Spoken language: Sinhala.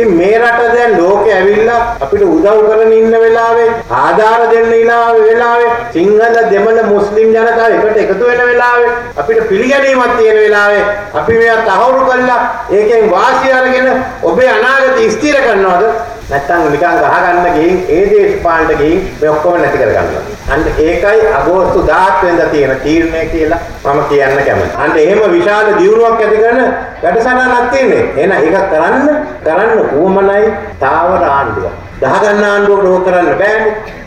ඉතින් මේ රට දැන් ලෝකෙ ඇවිල්ලා අපිට උදව් කරගෙන ඉන්න වෙලාවේ ආධාර දෙන්න ඉනාවේ වෙලාවේ සිංහල දෙමළ මුස්ලිම් ජනතාව එකට එකතු වෙන වෙලාවේ අපිට පිළිගැනීමක් තියෙන වෙලාවේ අපි මේවා තහවුරු කළා. ඒකෙන් වාසිය අරගෙන ඔබේ අනාගතය ස්ථිර කරනවද? නැත්තම් නිකන් ගහගන්න ගිහින් ඒ දේශපාලනට ගිහින් මේ ඔක්කොම නැති කරගන්නවා. අන්න ඒකයි අගෝස්තු 17 වෙනිදා තියෙන තීරණය කියලා මම කියන්න කැමතියි. අන්න එහෙම විශාල දියුණුවක් ඇති කරන වැඩසටහනක් තියෙන්නේ. එහෙනම් ඒක කරන්න කරන්න උවමනයි තාවර ආණ්ඩුවක්. ගහගන්න ආණ්ඩුවකට ඕක කරන්න බෑනේ.